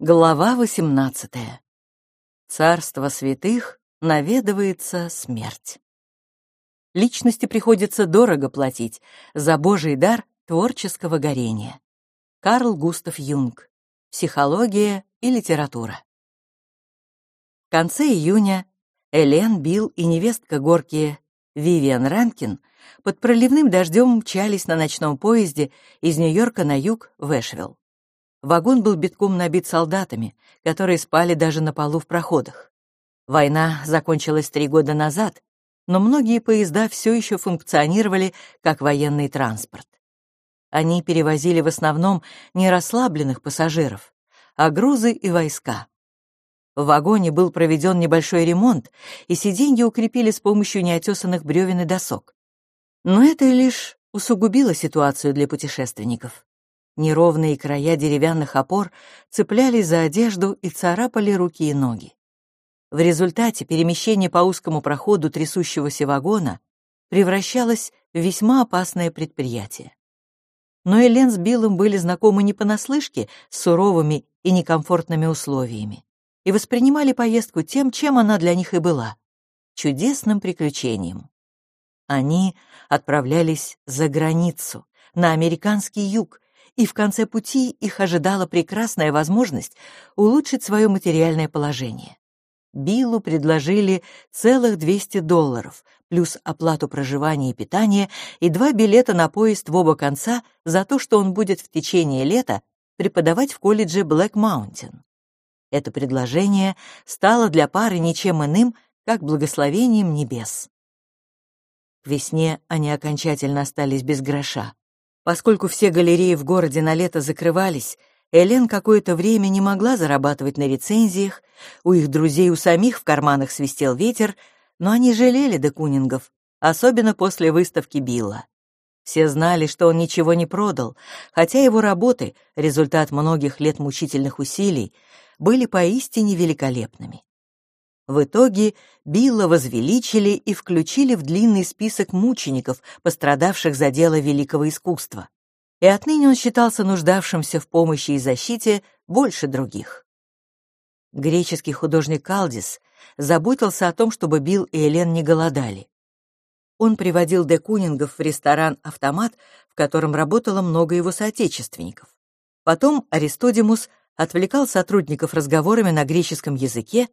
Глава 18. Царство святых наведывается смерть. Личности приходится дорого платить за Божий дар творческого горения. Карл Густав Юнг. Психология и литература. В конце июня Элен, Билл и невестка Горки Вивиан Ранкин под проливным дождем мчались на ночном поезде из Нью-Йорка на юг в Эшвилл. Вагон был битком набит солдатами, которые спали даже на полу в проходах. Война закончилась три года назад, но многие поезда все еще функционировали как военный транспорт. Они перевозили в основном не расслабленных пассажиров, а грузы и войска. В вагоне был проведен небольшой ремонт, и сиденья укрепили с помощью неотесанных бревен и досок. Но это лишь усугубило ситуацию для путешественников. Неровные края деревянных опор цеплялись за одежду и царапали руки и ноги. В результате перемещение по узкому проходу трясущегося вагона превращалось в весьма опасное предприятие. Но Элен с Биллом были знакомы не понаслышке с суровыми и некомфортными условиями и воспринимали поездку тем, чем она для них и была — чудесным приключением. Они отправлялись за границу, на американский юг, и в конце пути их ожидала прекрасная возможность улучшить свое материальное положение. Биллу предложили целых 200 долларов, плюс оплату проживания и питания, и два билета на поезд в оба конца за то, что он будет в течение лета преподавать в колледже Блэк Маунтин. Это предложение стало для пары ничем иным, как благословением небес. К весне они окончательно остались без гроша. Поскольку все галереи в городе на лето закрывались, Элен какое-то время не могла зарабатывать на рецензиях, у их друзей у самих в карманах свистел ветер, но они жалели Декунингов, особенно после выставки Билла. Все знали, что он ничего не продал, хотя его работы, результат многих лет мучительных усилий, были поистине великолепными. В итоге Билла возвеличили и включили в длинный список мучеников, пострадавших за дело великого искусства. И отныне он считался нуждавшимся в помощи и защите больше других. Греческий художник Калдис заботился о том, чтобы Билл и Элен не голодали. Он приводил де Кунингов в ресторан-автомат, в котором работало много его соотечественников. Потом Аристодимус отвлекал сотрудников разговорами на греческом языке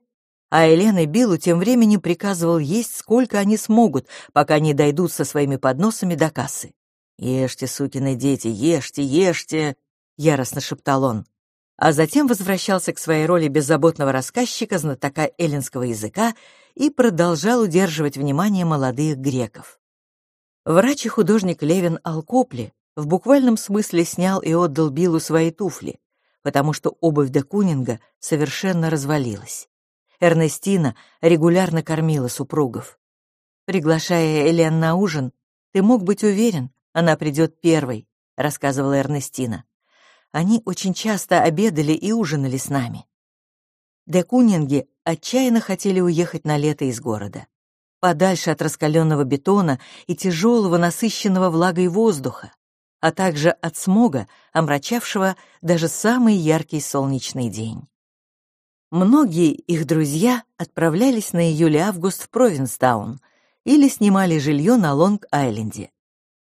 а Елена и Биллу тем временем приказывал есть, сколько они смогут, пока не дойдут со своими подносами до кассы. «Ешьте, сукины дети, ешьте, ешьте!» — яростно шептал он. А затем возвращался к своей роли беззаботного рассказчика, знатока эллинского языка и продолжал удерживать внимание молодых греков. Врач и художник Левин Алкопли в буквальном смысле снял и отдал Биллу свои туфли, потому что обувь де Кунинга совершенно развалилась. Эрнестина регулярно кормила супругов. Приглашая Элен на ужин, ты мог быть уверен, она придет первой, рассказывала Эрнестина. Они очень часто обедали и ужинали с нами. Де Кунинги отчаянно хотели уехать на лето из города, подальше от раскаленного бетона и тяжелого насыщенного влагой воздуха, а также от смога, омрачавшего даже самый яркий солнечный день. Многие их друзья отправлялись на июль-август в Провинстаун или снимали жилье на Лонг-Айленде.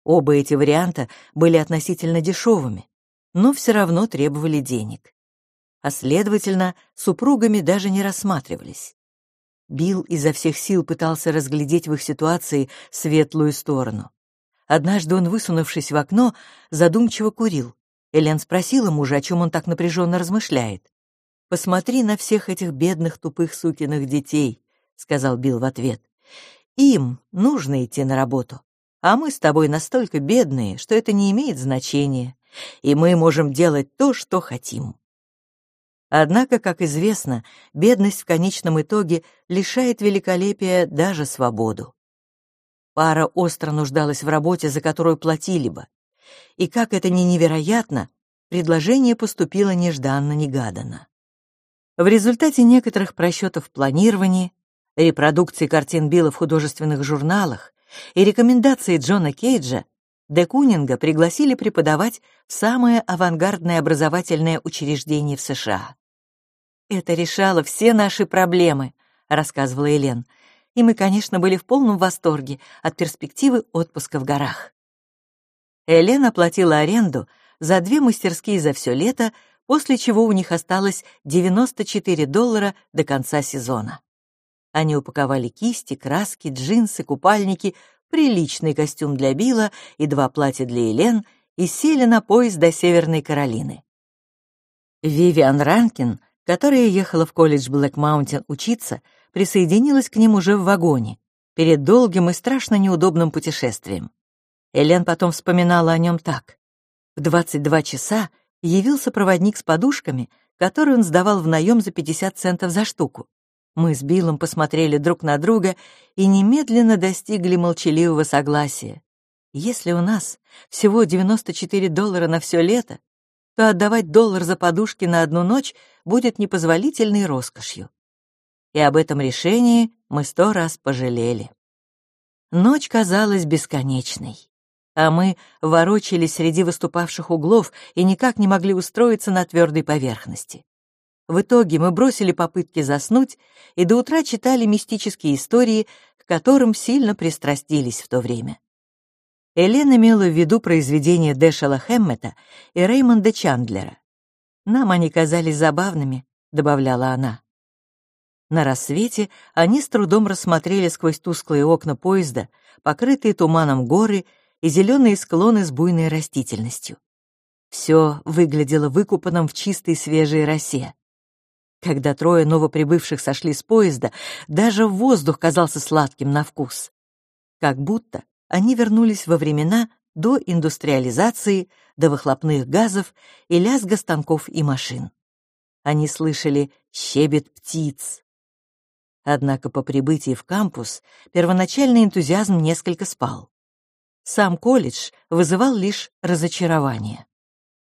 Оба эти варианта были относительно дешевыми, но все равно требовали денег. А следовательно, супругами даже не рассматривались. Билл изо всех сил пытался разглядеть в их ситуации светлую сторону. Однажды он, высунувшись в окно, задумчиво курил. Элен спросила мужа, о чем он так напряженно размышляет. Посмотри на всех этих бедных тупых сукиных детей, сказал Билл в ответ. Им нужно идти на работу, а мы с тобой настолько бедные, что это не имеет значения, и мы можем делать то, что хотим. Однако, как известно, бедность в конечном итоге лишает великолепия даже свободу. Пара остро нуждалась в работе, за которую платили бы. И как это ни невероятно, предложение поступило нежданно-негаданно. В результате некоторых просчетов в планировании, репродукции картин Билла в художественных журналах и рекомендаций Джона Кейджа Де Кунинга пригласили преподавать в самое авангардное образовательное учреждение в США. Это решало все наши проблемы, рассказывала Елен. И мы, конечно, были в полном восторге от перспективы отпуска в горах. Элен оплатила аренду за две мастерские за все лето, после чего у них осталось 94 доллара до конца сезона. Они упаковали кисти, краски, джинсы, купальники, приличный костюм для Билла и два платья для Елен и сели на поезд до Северной Каролины. Вивиан Ранкин, которая ехала в колледж Блэк Маунтин учиться, присоединилась к ним уже в вагоне, перед долгим и страшно неудобным путешествием. Элен потом вспоминала о нем так. В 22 часа явился проводник с подушками, который он сдавал в наем за 50 центов за штуку. Мы с Биллом посмотрели друг на друга и немедленно достигли молчаливого согласия. Если у нас всего 94 доллара на все лето, то отдавать доллар за подушки на одну ночь будет непозволительной роскошью. И об этом решении мы сто раз пожалели. Ночь казалась бесконечной а мы ворочались среди выступавших углов и никак не могли устроиться на твердой поверхности. В итоге мы бросили попытки заснуть и до утра читали мистические истории, к которым сильно пристрастились в то время. Элен имела в виду произведения Дэшела Хэммета и Реймонда Чандлера. «Нам они казались забавными», — добавляла она. На рассвете они с трудом рассмотрели сквозь тусклые окна поезда, покрытые туманом горы и зеленые склоны с буйной растительностью. Все выглядело выкупанным в чистой свежей росе. Когда трое новоприбывших сошли с поезда, даже воздух казался сладким на вкус. Как будто они вернулись во времена до индустриализации, до выхлопных газов и лязга станков и машин. Они слышали щебет птиц. Однако по прибытии в кампус первоначальный энтузиазм несколько спал. Сам колледж вызывал лишь разочарование.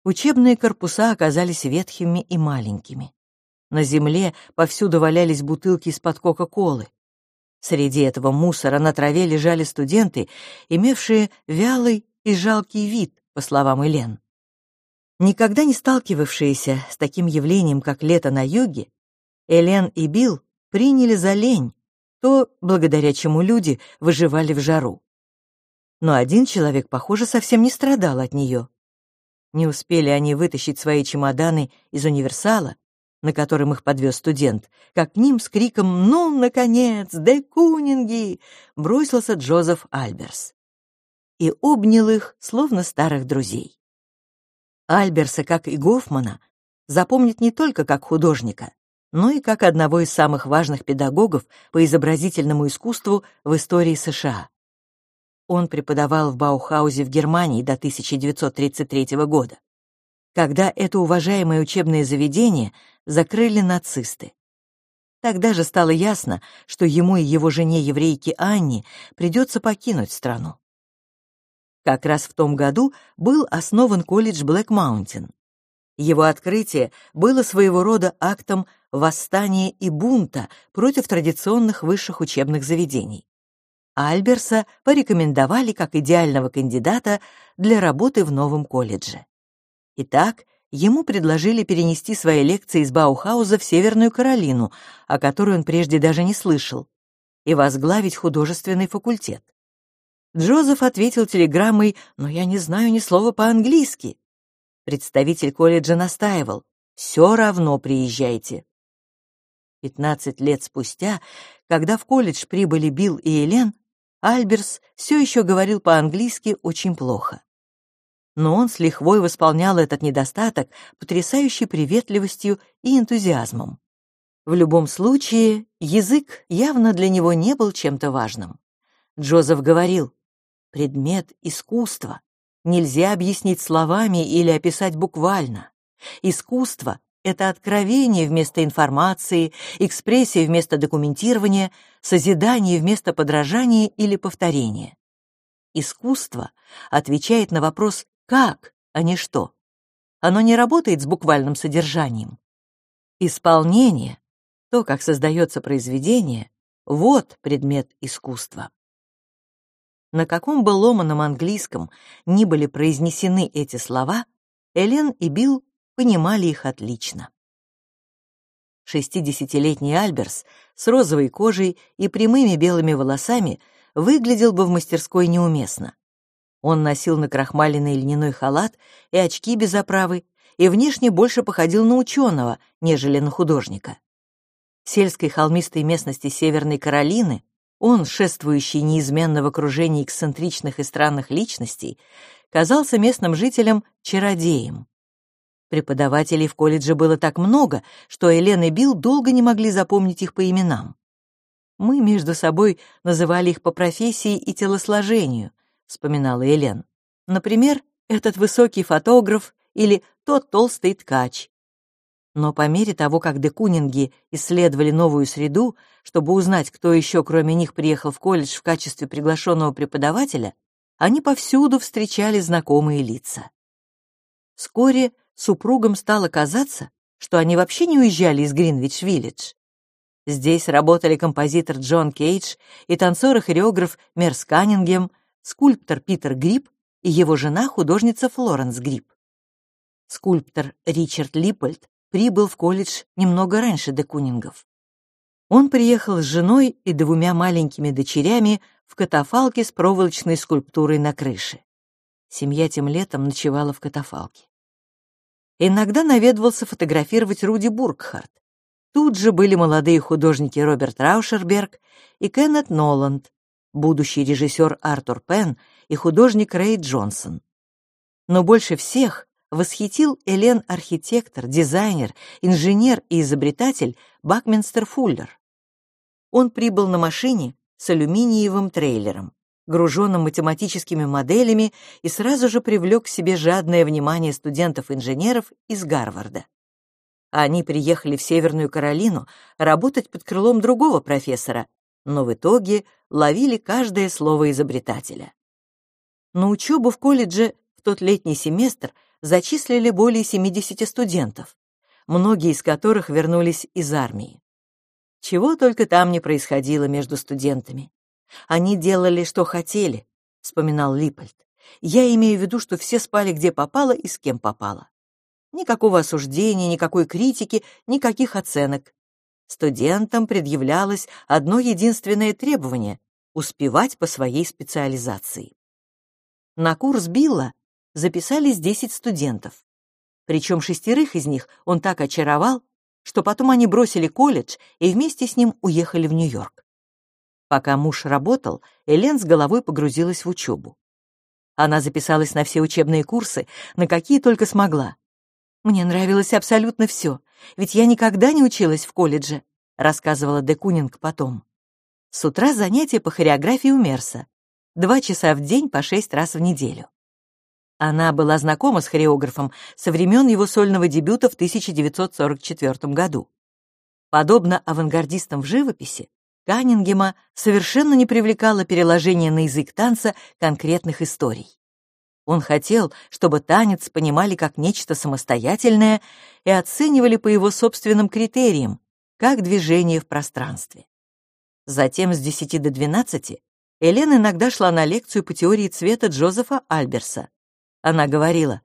Учебные корпуса оказались ветхими и маленькими. На земле повсюду валялись бутылки из-под Кока-Колы. Среди этого мусора на траве лежали студенты, имевшие вялый и жалкий вид, по словам Элен. Никогда не сталкивавшиеся с таким явлением, как лето на юге, Элен и Билл приняли за лень, то, благодаря чему люди выживали в жару но один человек, похоже, совсем не страдал от нее. Не успели они вытащить свои чемоданы из универсала, на котором их подвез студент, как к ним с криком «Ну, наконец, де Кунинги!» бросился Джозеф Альберс и обнял их, словно старых друзей. Альберса, как и Гофмана, запомнит не только как художника, но и как одного из самых важных педагогов по изобразительному искусству в истории США. Он преподавал в Баухаузе в Германии до 1933 года, когда это уважаемое учебное заведение закрыли нацисты. Тогда же стало ясно, что ему и его жене-еврейке Анне придется покинуть страну. Как раз в том году был основан колледж Блэк Маунтин. Его открытие было своего рода актом восстания и бунта против традиционных высших учебных заведений. Альберса порекомендовали как идеального кандидата для работы в новом колледже. Итак, ему предложили перенести свои лекции из Баухауза в Северную Каролину, о которой он прежде даже не слышал, и возглавить художественный факультет. Джозеф ответил телеграммой «Но я не знаю ни слова по-английски». Представитель колледжа настаивал «Все равно приезжайте». Пятнадцать лет спустя, когда в колледж прибыли Билл и Елен, Альберс все еще говорил по-английски очень плохо. Но он с лихвой восполнял этот недостаток потрясающей приветливостью и энтузиазмом. В любом случае, язык явно для него не был чем-то важным. Джозеф говорил, предмет искусства нельзя объяснить словами или описать буквально. Искусство это откровение вместо информации, экспрессия вместо документирования, созидание вместо подражания или повторения. Искусство отвечает на вопрос «как», а не «что». Оно не работает с буквальным содержанием. Исполнение, то, как создается произведение, вот предмет искусства. На каком бы ломаном английском ни были произнесены эти слова, Элен и Билл понимали их отлично. 60-летний Альберс с розовой кожей и прямыми белыми волосами выглядел бы в мастерской неуместно. Он носил накрахмаленный льняной халат и очки без оправы, и внешне больше походил на ученого, нежели на художника. В сельской холмистой местности Северной Каролины он, шествующий неизменно в окружении эксцентричных и странных личностей, казался местным жителям чародеем. Преподавателей в колледже было так много, что Элен и Билл долго не могли запомнить их по именам. «Мы между собой называли их по профессии и телосложению», — вспоминала Элен. «Например, этот высокий фотограф или тот толстый ткач». Но по мере того, как декунинги исследовали новую среду, чтобы узнать, кто еще кроме них приехал в колледж в качестве приглашенного преподавателя, они повсюду встречали знакомые лица. Вскоре супругам стало казаться, что они вообще не уезжали из Гринвич-Виллидж. Здесь работали композитор Джон Кейдж и танцор-хореограф Мерс Каннингем, скульптор Питер Гриб и его жена художница Флоренс Гриб. Скульптор Ричард Липпольд прибыл в колледж немного раньше Декунингов. Он приехал с женой и двумя маленькими дочерями в катафалке с проволочной скульптурой на крыше. Семья тем летом ночевала в катафалке. Иногда наведывался фотографировать Руди Бургхарт. Тут же были молодые художники Роберт Раушенберг и Кеннет Ноланд, будущий режиссер Артур Пен и художник Рэй Джонсон. Но больше всех восхитил Элен архитектор, дизайнер, инженер и изобретатель Бакминстер Фуллер. Он прибыл на машине с алюминиевым трейлером груженным математическими моделями, и сразу же привлек к себе жадное внимание студентов-инженеров из Гарварда. Они приехали в Северную Каролину работать под крылом другого профессора, но в итоге ловили каждое слово изобретателя. На учебу в колледже в тот летний семестр зачислили более 70 студентов, многие из которых вернулись из армии. Чего только там не происходило между студентами. Они делали, что хотели, вспоминал Липпольд. Я имею в виду, что все спали где попало и с кем попало. Никакого осуждения, никакой критики, никаких оценок. Студентам предъявлялось одно единственное требование — успевать по своей специализации. На курс Билла записались 10 студентов. Причем шестерых из них он так очаровал, что потом они бросили колледж и вместе с ним уехали в Нью-Йорк. Пока муж работал, Элен с головой погрузилась в учебу. Она записалась на все учебные курсы, на какие только смогла. «Мне нравилось абсолютно все, ведь я никогда не училась в колледже», рассказывала Декунинг потом. С утра занятия по хореографии у Мерса. Два часа в день по шесть раз в неделю. Она была знакома с хореографом со времен его сольного дебюта в 1944 году. Подобно авангардистам в живописи, Каннингема совершенно не привлекало переложение на язык танца конкретных историй. Он хотел, чтобы танец понимали как нечто самостоятельное и оценивали по его собственным критериям, как движение в пространстве. Затем с 10 до 12 Элен иногда шла на лекцию по теории цвета Джозефа Альберса. Она говорила,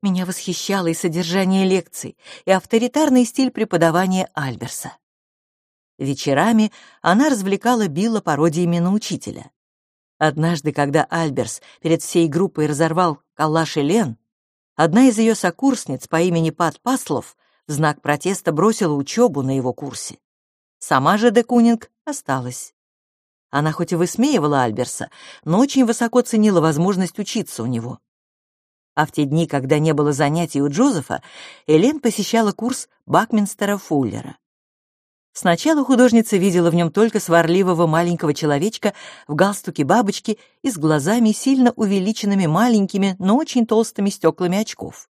«Меня восхищало и содержание лекций, и авторитарный стиль преподавания Альберса. Вечерами она развлекала Билла пародиями на учителя. Однажды, когда Альберс перед всей группой разорвал калаш и Лен, одна из ее сокурсниц по имени Пат Паслов в знак протеста бросила учебу на его курсе. Сама же Декунинг осталась. Она хоть и высмеивала Альберса, но очень высоко ценила возможность учиться у него. А в те дни, когда не было занятий у Джозефа, Элен посещала курс Бакминстера Фуллера. Сначала художница видела в нем только сварливого маленького человечка в галстуке бабочки и с глазами, сильно увеличенными маленькими, но очень толстыми стеклами очков.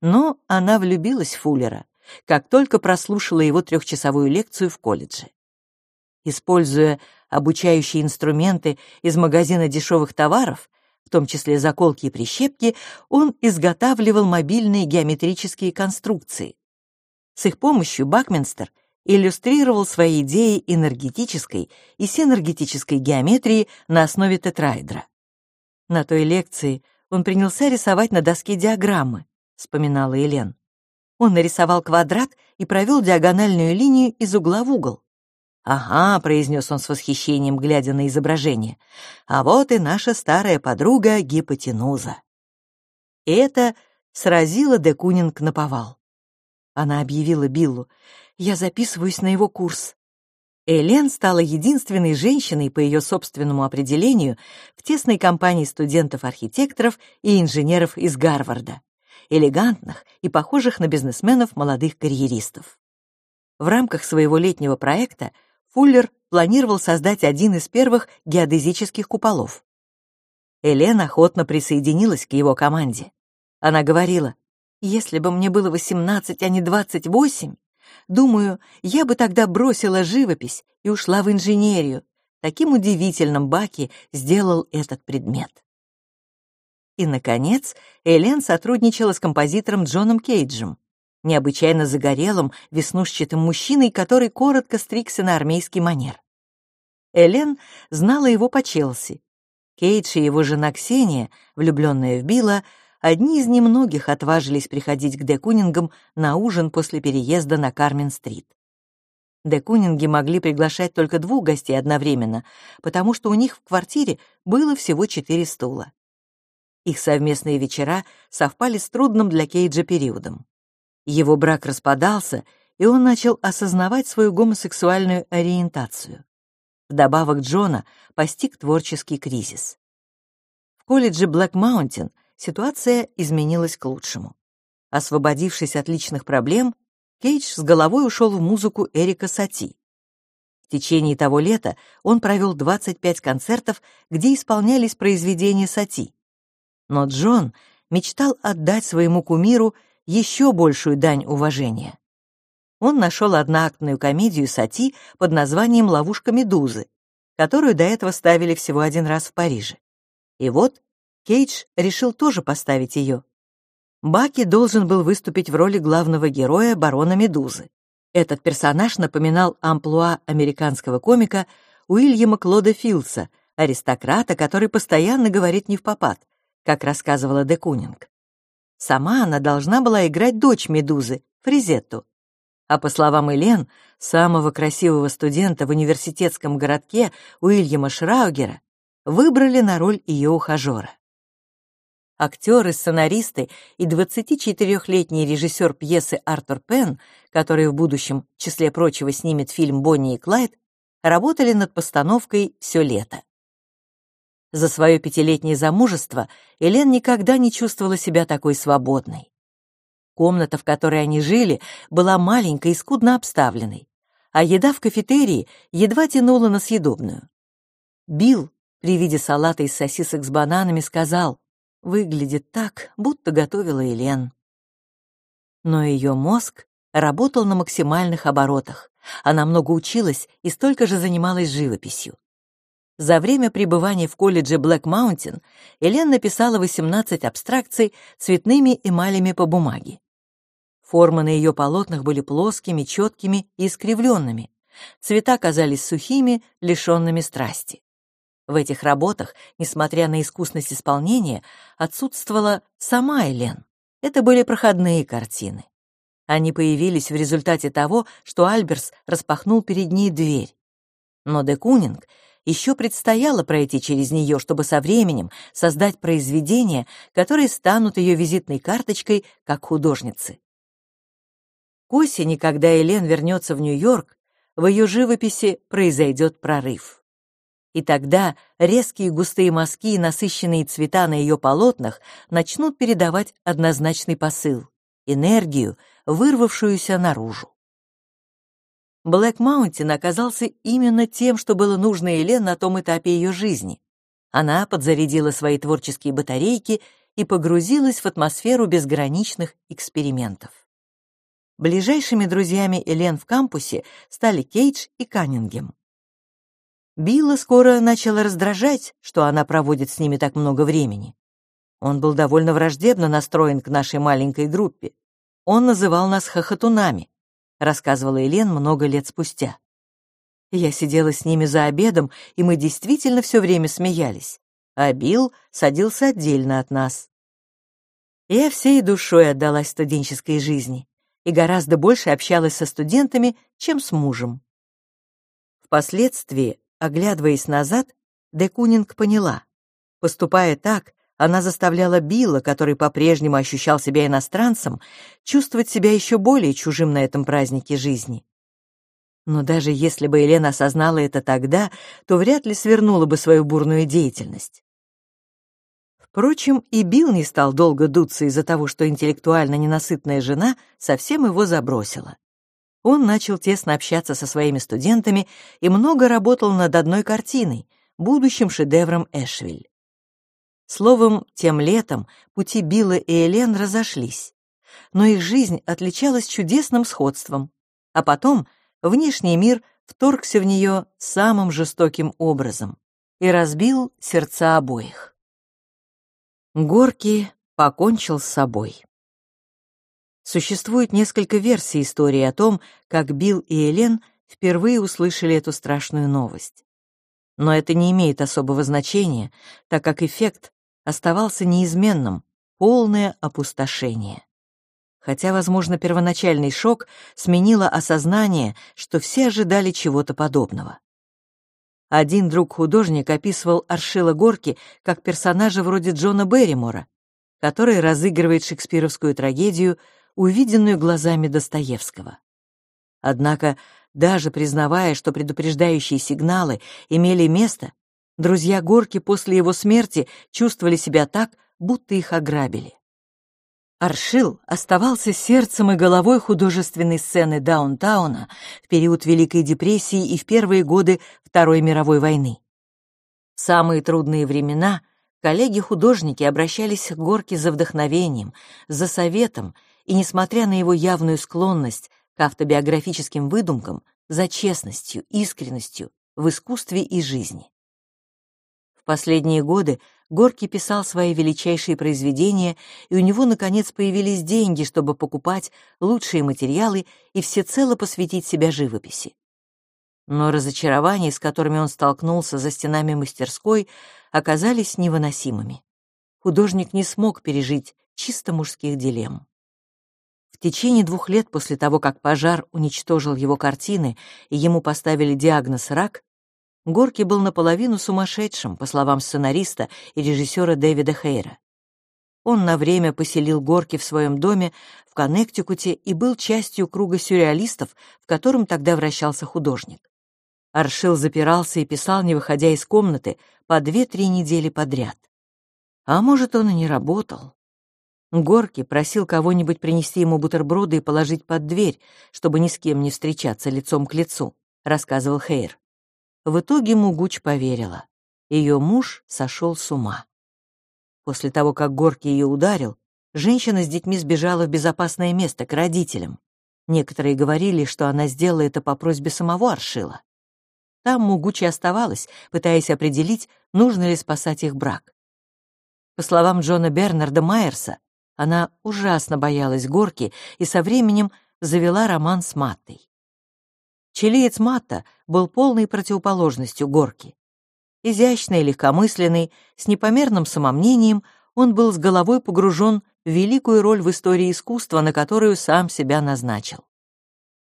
Но она влюбилась в Фуллера, как только прослушала его трехчасовую лекцию в колледже. Используя обучающие инструменты из магазина дешевых товаров, в том числе заколки и прищепки, он изготавливал мобильные геометрические конструкции. С их помощью Бакминстер иллюстрировал свои идеи энергетической и синергетической геометрии на основе тетраэдра. На той лекции он принялся рисовать на доске диаграммы, вспоминала Елен. Он нарисовал квадрат и провел диагональную линию из угла в угол. «Ага», — произнес он с восхищением, глядя на изображение, «а вот и наша старая подруга гипотенуза». И это сразило де Кунинг на повал. Она объявила Биллу, «Я записываюсь на его курс». Элен стала единственной женщиной, по ее собственному определению, в тесной компании студентов-архитекторов и инженеров из Гарварда, элегантных и похожих на бизнесменов молодых карьеристов. В рамках своего летнего проекта Фуллер планировал создать один из первых геодезических куполов. Элен охотно присоединилась к его команде. Она говорила, «Если бы мне было 18, а не 28, Думаю, я бы тогда бросила живопись и ушла в инженерию. Таким удивительным Баки сделал этот предмет. И, наконец, Элен сотрудничала с композитором Джоном Кейджем, необычайно загорелым, веснушчатым мужчиной, который коротко стригся на армейский манер. Элен знала его по Челси. Кейдж и его жена Ксения, влюбленная в Билла, одни из немногих отважились приходить к Декунингам на ужин после переезда на Кармен-стрит. Декунинги могли приглашать только двух гостей одновременно, потому что у них в квартире было всего четыре стула. Их совместные вечера совпали с трудным для Кейджа периодом. Его брак распадался, и он начал осознавать свою гомосексуальную ориентацию. Вдобавок Джона постиг творческий кризис. В колледже Блэк Маунтин ситуация изменилась к лучшему. Освободившись от личных проблем, Кейдж с головой ушел в музыку Эрика Сати. В течение того лета он провел 25 концертов, где исполнялись произведения Сати. Но Джон мечтал отдать своему кумиру еще большую дань уважения. Он нашел одноактную комедию Сати под названием «Ловушка Медузы», которую до этого ставили всего один раз в Париже. И вот Кейдж решил тоже поставить ее. Баки должен был выступить в роли главного героя барона Медузы. Этот персонаж напоминал амплуа американского комика Уильяма Клода Филса, аристократа, который постоянно говорит не в попад, как рассказывала де Кунинг. Сама она должна была играть дочь Медузы, Фризетту. А по словам Элен, самого красивого студента в университетском городке Уильяма Шраугера выбрали на роль ее ухажера. Актеры, сценаристы и 24-летний режиссер пьесы Артур Пен, который в будущем, в числе прочего, снимет фильм «Бонни и Клайд», работали над постановкой все лето. За свое пятилетнее замужество Элен никогда не чувствовала себя такой свободной. Комната, в которой они жили, была маленькой и скудно обставленной, а еда в кафетерии едва тянула на съедобную. Билл при виде салата из сосисок с бананами сказал, Выглядит так, будто готовила Елен. Но ее мозг работал на максимальных оборотах. Она много училась и столько же занималась живописью. За время пребывания в колледже Блэк Маунтин Элен написала 18 абстракций цветными эмалями по бумаге. Формы на ее полотнах были плоскими, четкими и искривленными. Цвета казались сухими, лишенными страсти. В этих работах, несмотря на искусность исполнения, отсутствовала сама Элен. Это были проходные картины. Они появились в результате того, что Альберс распахнул перед ней дверь. Но де Кунинг еще предстояло пройти через нее, чтобы со временем создать произведения, которые станут ее визитной карточкой как художницы. К осени, когда Элен вернется в Нью-Йорк, в ее живописи произойдет прорыв. И тогда резкие густые мазки и насыщенные цвета на ее полотнах начнут передавать однозначный посыл — энергию, вырвавшуюся наружу. Блэк Маунтин оказался именно тем, что было нужно Елен на том этапе ее жизни. Она подзарядила свои творческие батарейки и погрузилась в атмосферу безграничных экспериментов. Ближайшими друзьями Элен в кампусе стали Кейдж и Каннингем. Билла скоро начала раздражать, что она проводит с ними так много времени. Он был довольно враждебно настроен к нашей маленькой группе. Он называл нас хохотунами, рассказывала Елен много лет спустя. Я сидела с ними за обедом, и мы действительно все время смеялись, а Билл садился отдельно от нас. Я всей душой отдалась студенческой жизни. и гораздо больше общалась со студентами, чем с мужем. Впоследствии, оглядываясь назад, Де Кунинг поняла, поступая так, она заставляла Билла, который по-прежнему ощущал себя иностранцем, чувствовать себя еще более чужим на этом празднике жизни. Но даже если бы Елена осознала это тогда, то вряд ли свернула бы свою бурную деятельность. Впрочем, и Билл не стал долго дуться из-за того, что интеллектуально ненасытная жена совсем его забросила. Он начал тесно общаться со своими студентами и много работал над одной картиной, будущим шедевром Эшвиль. Словом, тем летом пути Билла и Элен разошлись, но их жизнь отличалась чудесным сходством, а потом внешний мир вторгся в нее самым жестоким образом и разбил сердца обоих. Горки покончил с собой. Существует несколько версий истории о том, как Билл и Элен впервые услышали эту страшную новость. Но это не имеет особого значения, так как эффект оставался неизменным — полное опустошение. Хотя, возможно, первоначальный шок сменило осознание, что все ожидали чего-то подобного. Один друг-художник описывал Аршила Горки как персонажа вроде Джона Берримора, который разыгрывает шекспировскую трагедию, увиденную глазами Достоевского. Однако, даже признавая, что предупреждающие сигналы имели место, Друзья Горки после его смерти чувствовали себя так, будто их ограбили. Аршил оставался сердцем и головой художественной сцены даунтауна в период Великой депрессии и в первые годы Второй мировой войны. В самые трудные времена коллеги-художники обращались к Горке за вдохновением, за советом и, несмотря на его явную склонность к автобиографическим выдумкам, за честностью, искренностью в искусстве и жизни. В последние годы Горки писал свои величайшие произведения, и у него, наконец, появились деньги, чтобы покупать лучшие материалы и всецело посвятить себя живописи. Но разочарования, с которыми он столкнулся за стенами мастерской, оказались невыносимыми. Художник не смог пережить чисто мужских дилемм. Течение двух лет после того, как пожар уничтожил его картины и ему поставили диагноз «рак», Горки был наполовину сумасшедшим, по словам сценариста и режиссера Дэвида Хейра. Он на время поселил Горки в своем доме в Коннектикуте и был частью круга сюрреалистов, в котором тогда вращался художник. Аршил запирался и писал, не выходя из комнаты, по две-три недели подряд. А может, он и не работал. Горки просил кого-нибудь принести ему бутерброды и положить под дверь, чтобы ни с кем не встречаться лицом к лицу, рассказывал Хейр. В итоге Мугуч поверила. Ее муж сошел с ума. После того, как Горки ее ударил, женщина с детьми сбежала в безопасное место к родителям. Некоторые говорили, что она сделала это по просьбе самого Аршила. Там Мугучи оставалась, пытаясь определить, нужно ли спасать их брак. По словам Джона Бернарда Майерса, она ужасно боялась Горки и со временем завела роман с Маттой. Чилиец Матта был полной противоположностью Горки. Изящный легкомысленный, с непомерным самомнением, он был с головой погружен в великую роль в истории искусства, на которую сам себя назначил.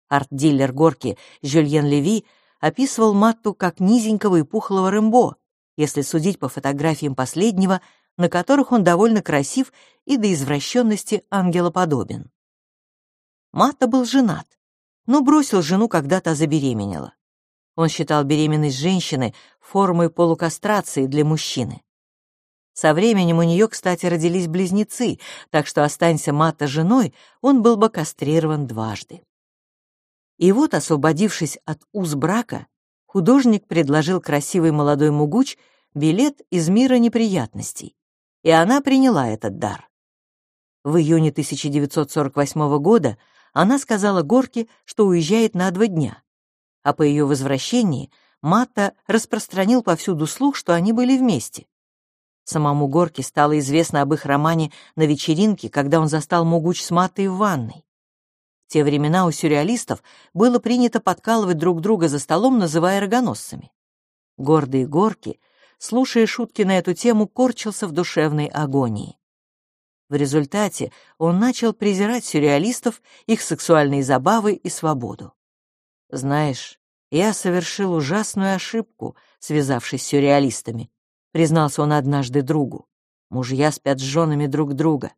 Арт-дилер Горки Жюльен Леви описывал Матту как низенького и пухлого Рэмбо, если судить по фотографиям последнего, на которых он довольно красив и до извращенности ангелоподобен. Матта был женат но бросил жену, когда та забеременела. Он считал беременность женщины формой полукастрации для мужчины. Со временем у нее, кстати, родились близнецы, так что останься Мата женой, он был бы кастрирован дважды. И вот, освободившись от уз брака, художник предложил красивой молодой Мугуч билет из мира неприятностей, и она приняла этот дар. В июне 1948 года она сказала Горке, что уезжает на два дня, а по ее возвращении Матта распространил повсюду слух, что они были вместе. Самому Горке стало известно об их романе на вечеринке, когда он застал Мугуч с Маттой в ванной. В те времена у сюрреалистов было принято подкалывать друг друга за столом, называя рогоносцами. Гордый Горки, слушая шутки на эту тему, корчился в душевной агонии. В результате он начал презирать сюрреалистов, их сексуальные забавы и свободу. «Знаешь, я совершил ужасную ошибку, связавшись с сюрреалистами», признался он однажды другу. «Мужья спят с женами друг друга.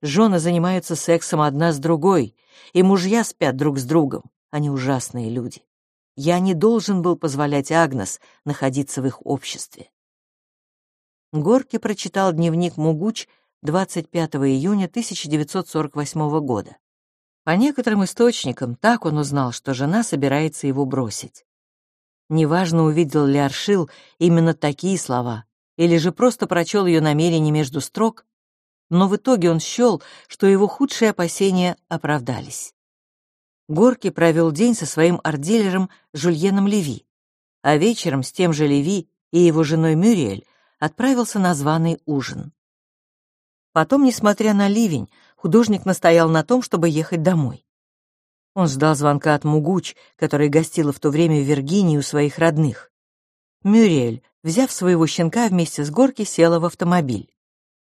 Жены занимаются сексом одна с другой, и мужья спят друг с другом. Они ужасные люди. Я не должен был позволять Агнес находиться в их обществе». Горки прочитал дневник Мугуч 25 июня 1948 года. По некоторым источникам так он узнал, что жена собирается его бросить. Неважно, увидел ли Аршил именно такие слова, или же просто прочел ее намерение между строк, но в итоге он счел, что его худшие опасения оправдались. Горки провел день со своим арт-дилером Жульеном Леви, а вечером с тем же Леви и его женой Мюриэль отправился на званый ужин. Потом, несмотря на ливень, художник настоял на том, чтобы ехать домой. Он ждал звонка от Мугуч, которая гостила в то время в Виргинии у своих родных. Мюриэль, взяв своего щенка вместе с горки, села в автомобиль.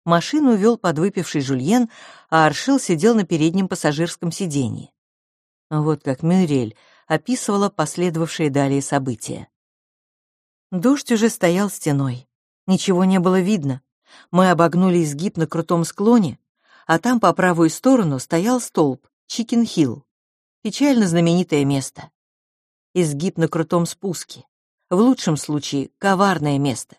Машину вел подвыпивший Жульен, а Аршил сидел на переднем пассажирском сиденье. Вот как Мюриэль описывала последовавшие далее события. Дождь уже стоял стеной. Ничего не было видно. Мы обогнули изгиб на крутом склоне, а там по правую сторону стоял столб Чикен-Хилл, печально знаменитое место. Изгиб на крутом спуске, в лучшем случае коварное место.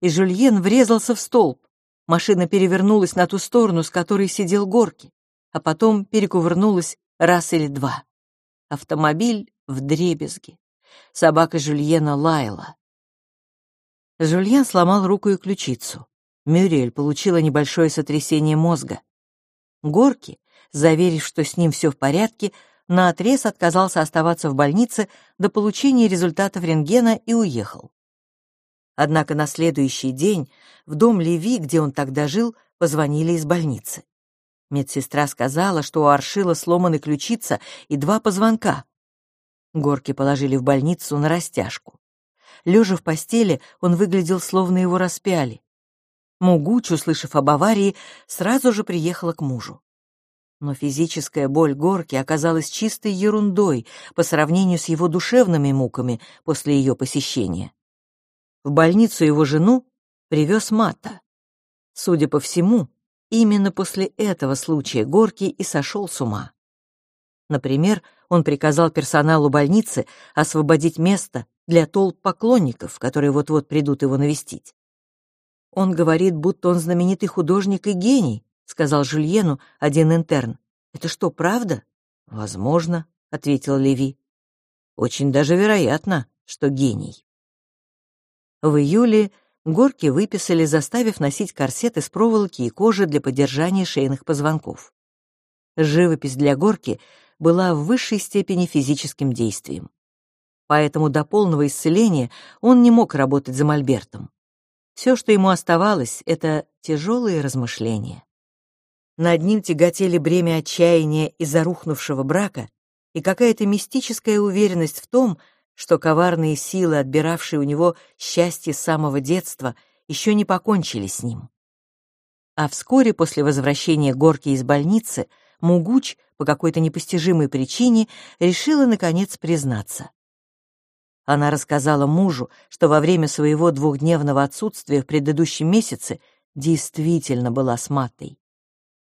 И Жульен врезался в столб. Машина перевернулась на ту сторону, с которой сидел Горки, а потом перекувырнулась раз или два. Автомобиль в дребезги. Собака Жульена лаяла. Жульен сломал руку и ключицу. Мюриэль получила небольшое сотрясение мозга. Горки, заверив, что с ним все в порядке, наотрез отказался оставаться в больнице до получения результатов рентгена и уехал. Однако на следующий день в дом Леви, где он тогда жил, позвонили из больницы. Медсестра сказала, что у Аршила сломаны ключица и два позвонка. Горки положили в больницу на растяжку. Лежа в постели, он выглядел, словно его распяли. Мугуч, услышав об аварии, сразу же приехала к мужу. Но физическая боль Горки оказалась чистой ерундой по сравнению с его душевными муками после ее посещения. В больницу его жену привез Мата. Судя по всему, именно после этого случая Горки и сошел с ума. Например, он приказал персоналу больницы освободить место для толп поклонников, которые вот-вот придут его навестить. «Он говорит, будто он знаменитый художник и гений», — сказал Жюльену один интерн. «Это что, правда?» «Возможно», — ответил Леви. «Очень даже вероятно, что гений». В июле Горки выписали, заставив носить корсет из проволоки и кожи для поддержания шейных позвонков. Живопись для Горки была в высшей степени физическим действием. Поэтому до полного исцеления он не мог работать за мольбертом. Все, что ему оставалось, это тяжелые размышления. Над ним тяготели бремя отчаяния из-за рухнувшего брака и какая-то мистическая уверенность в том, что коварные силы, отбиравшие у него счастье с самого детства, еще не покончили с ним. А вскоре после возвращения Горки из больницы Мугуч по какой-то непостижимой причине решила наконец признаться. Она рассказала мужу, что во время своего двухдневного отсутствия в предыдущем месяце действительно была с Матой.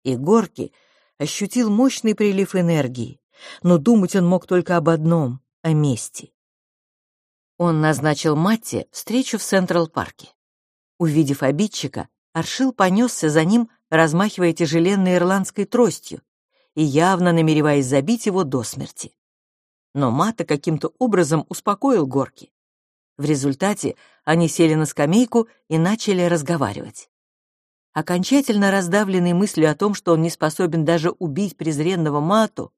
И Горки ощутил мощный прилив энергии, но думать он мог только об одном — о мести. Он назначил Матте встречу в Централ-парке. Увидев обидчика, Аршил понесся за ним, размахивая тяжеленной ирландской тростью и явно намереваясь забить его до смерти но Мата каким-то образом успокоил Горки. В результате они сели на скамейку и начали разговаривать. Окончательно раздавленный мыслью о том, что он не способен даже убить презренного Мату,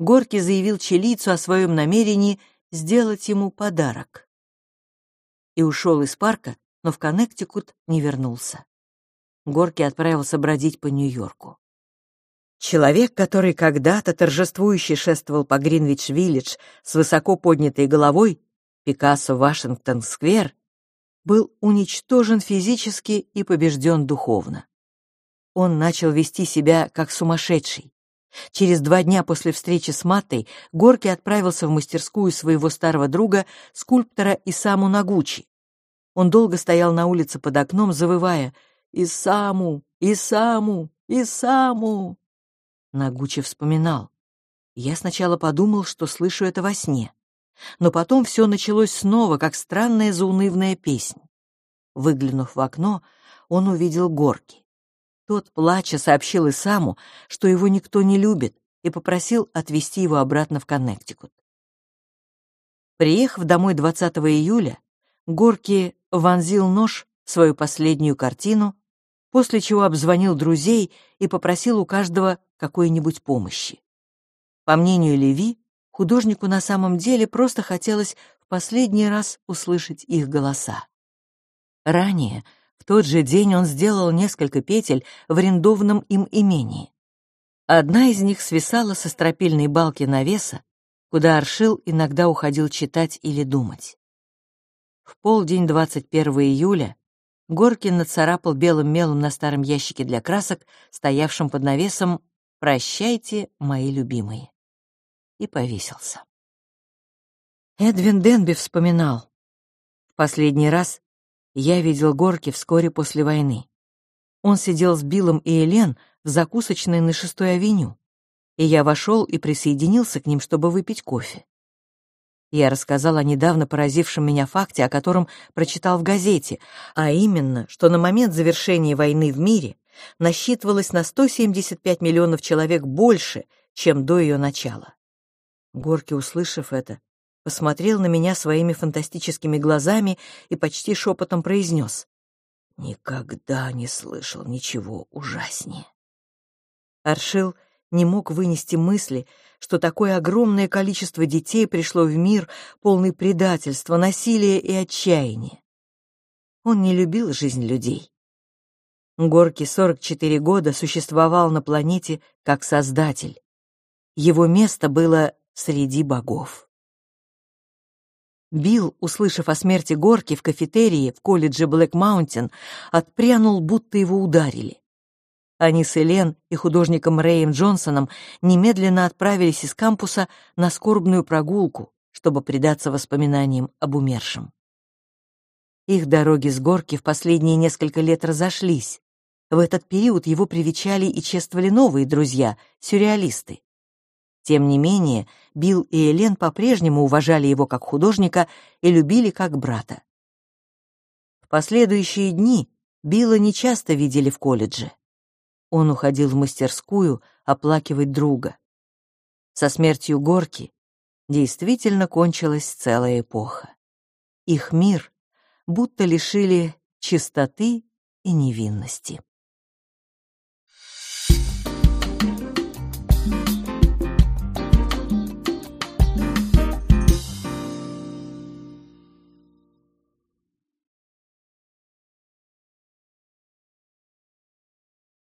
Горки заявил чилийцу о своем намерении сделать ему подарок. И ушел из парка, но в Коннектикут не вернулся. Горки отправился бродить по Нью-Йорку. Человек, который когда-то торжествующе шествовал по Гринвич-Виллидж с высоко поднятой головой, Пикассо Вашингтон-сквер, был уничтожен физически и побежден духовно. Он начал вести себя как сумасшедший. Через два дня после встречи с Маттой Горки отправился в мастерскую своего старого друга, скульптора Исаму Нагучи. Он долго стоял на улице под окном, завывая «Исаму! Исаму! Исаму!». Нагучи вспоминал. Я сначала подумал, что слышу это во сне. Но потом все началось снова, как странная заунывная песня. Выглянув в окно, он увидел горки. Тот, плача, сообщил Исаму, что его никто не любит, и попросил отвезти его обратно в Коннектикут. Приехав домой 20 июля, Горки вонзил нож в свою последнюю картину, после чего обзвонил друзей и попросил у каждого какой-нибудь помощи. По мнению Леви, художнику на самом деле просто хотелось в последний раз услышать их голоса. Ранее, в тот же день, он сделал несколько петель в арендованном им имении. Одна из них свисала со стропильной балки навеса, куда Аршил иногда уходил читать или думать. В полдень 21 июля Горкин нацарапал белым мелом на старом ящике для красок, стоявшем под навесом «Прощайте, мои любимые» и повесился. Эдвин Денби вспоминал. В последний раз я видел Горки вскоре после войны. Он сидел с Биллом и Элен в закусочной на шестой авеню, и я вошел и присоединился к ним, чтобы выпить кофе. Я рассказал о недавно поразившем меня факте, о котором прочитал в газете, а именно, что на момент завершения войны в мире насчитывалось на 175 миллионов человек больше, чем до ее начала. Горки, услышав это, посмотрел на меня своими фантастическими глазами и почти шепотом произнес. «Никогда не слышал ничего ужаснее». Аршил не мог вынести мысли, что такое огромное количество детей пришло в мир, полный предательства, насилия и отчаяния. Он не любил жизнь людей. Горки 44 года существовал на планете как создатель. Его место было среди богов. Билл, услышав о смерти Горки в кафетерии в колледже Блэк Маунтин, отпрянул, будто его ударили. Они с Элен и художником Рэем Джонсоном немедленно отправились из кампуса на скорбную прогулку, чтобы предаться воспоминаниям об умершем. Их дороги с горки в последние несколько лет разошлись. В этот период его привечали и чествовали новые друзья, сюрреалисты. Тем не менее, Билл и Элен по-прежнему уважали его как художника и любили как брата. В последующие дни Билла нечасто видели в колледже. Он уходил в мастерскую оплакивать друга. Со смертью Горки действительно кончилась целая эпоха. Их мир будто лишили чистоты и невинности.